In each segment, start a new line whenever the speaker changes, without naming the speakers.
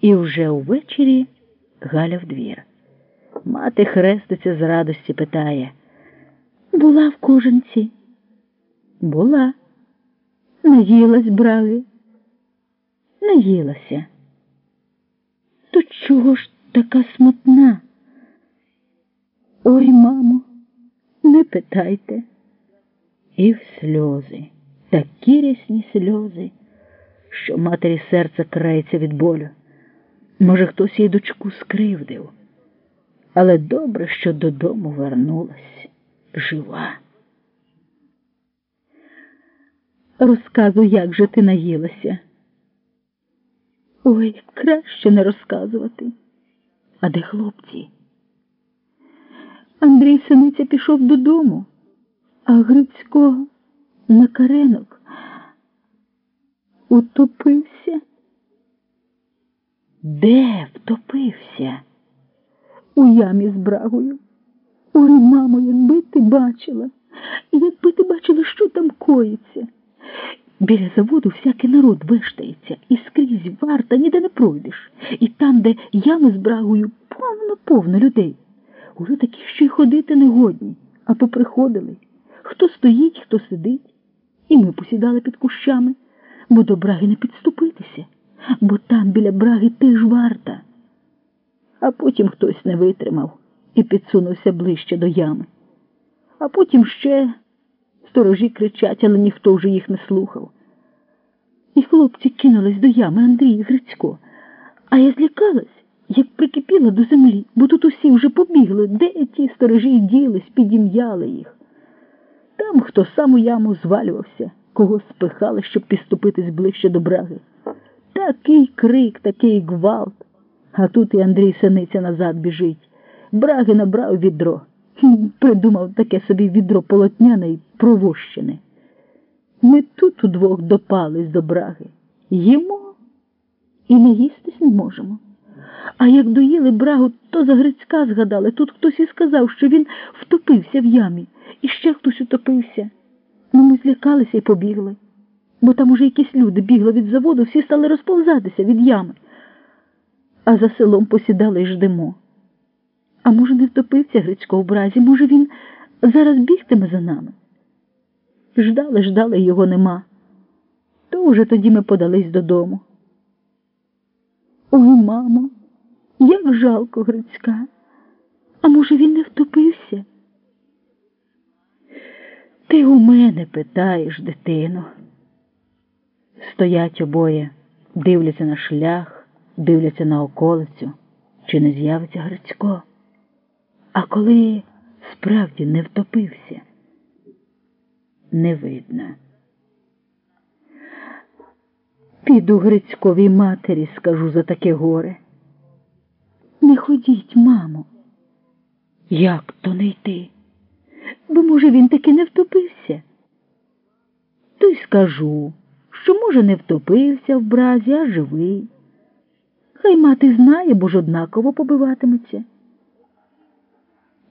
І вже увечері Галя в двір. Мати хреститься з радості, питає. Була в кожанці? Була. Наїлась браги. Наїлася. То чого ж така смутна? Ой, мамо, не питайте. І в сльози, такі рясні сльози, що матері серце крається від болю. Може, хтось їй дочку скривдив, але добре, що додому вернулась жива. Розказуй, як же ти наїлася. Ой, краще не розказувати. А де хлопці? Андрій Синиця пішов додому, а Грицько на каренок утопився. Де втопився? У ямі з брагою. Ой, мамо, якби ти бачила, якби ти бачила, що там коїться. Біля заводу всякий народ виштається, і скрізь варта ніде не пройдеш. І там, де ями з брагою, повно-повно людей. Уже такі, що й ходити не годні, а поприходили. Хто стоїть, хто сидить. І ми посідали під кущами, бо до браги не підступитися, бо там біля браги теж варта. А потім хтось не витримав і підсунувся ближче до ями. А потім ще сторожі кричать, але ніхто вже їх не слухав. І хлопці кинулись до ями Андрій Грицько. А я злякалась, як прикипіла до землі, бо тут усі вже побігли, де ті сторожі ділись, підім'яли їх. Там хто сам у яму звалювався, кого спихали, щоб підступитись ближче до браги. Такий крик, такий гвалт. А тут і Андрій Синиця назад біжить. Браги набрав відро. Придумав таке собі відро полотняне й провощене. Ми тут удвох допались до браги. Їмо і не їстись не можемо. А як доїли брагу, то за Грицька згадали. Тут хтось і сказав, що він втопився в ямі, і ще хтось утопився. Ну, ми злякалися і побігли, бо там уже якісь люди бігли від заводу, всі стали розповзатися від ями, а за селом посідали і ждемо. А може, не втопився Грицько в бразі, може, він зараз бігтиме за нами? Ждали, ждали, його нема. То уже тоді ми подались додому. Ой, мамо, як жалко Грицька. А може, він не втопився? Ти у мене питаєш, дитино. Стоять обоє, дивляться на шлях, дивляться на околицю, чи не з'явиться Грицько. А коли справді не втопився, не видно. Піду Грицьковій матері, скажу за таке горе. Не ходіть, мамо. Як то не йти? Бо, може, він таки не втопився? То й скажу, що, може, не втопився в бразі, а живий. Хай мати знає, бо ж однаково побиватиметься.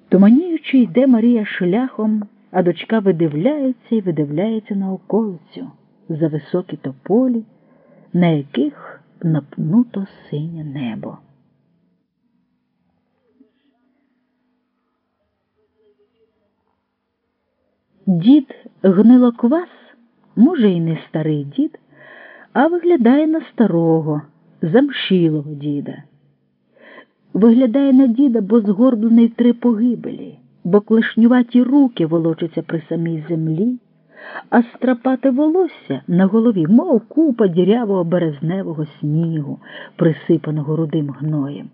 Туманіючи, йде Марія шляхом, а дочка видивляється і видивляється на околицю за високі тополі, на яких напнуто синє небо. Дід гнилоквас, може, і не старий дід, а виглядає на старого, замшілого діда. Виглядає на діда, бо згорблений в три погибелі, бо клешнюваті руки волочаться при самій землі, а страпате волосся на голові, мов купа дірявого березневого снігу, присипаного рудим гноєм.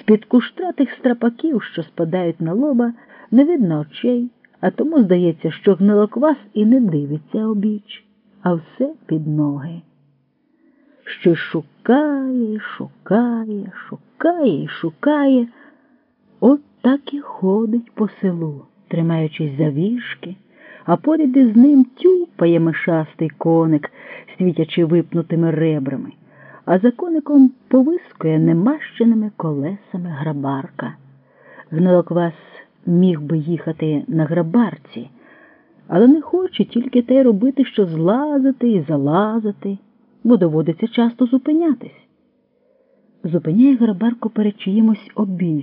З-під куштратих страпаків, що спадають на лоба, не видно очей, а тому здається, що гнилоквас і не дивиться обіч, а все під ноги. Що шукає, шукає, шукає і шукає, от так і ходить по селу, тримаючись за віжки, а поряд із ним тюпає мишастий коник, світячи випнутими ребрами, а за коником повискує немащеними колесами грабарка. Гнилоквас міг би їхати на грабарці, але не хоче тільки те робити, що злазити і залазити, бо доводиться часто зупинятись. Зупиняє грабарку перед чиїмось обій.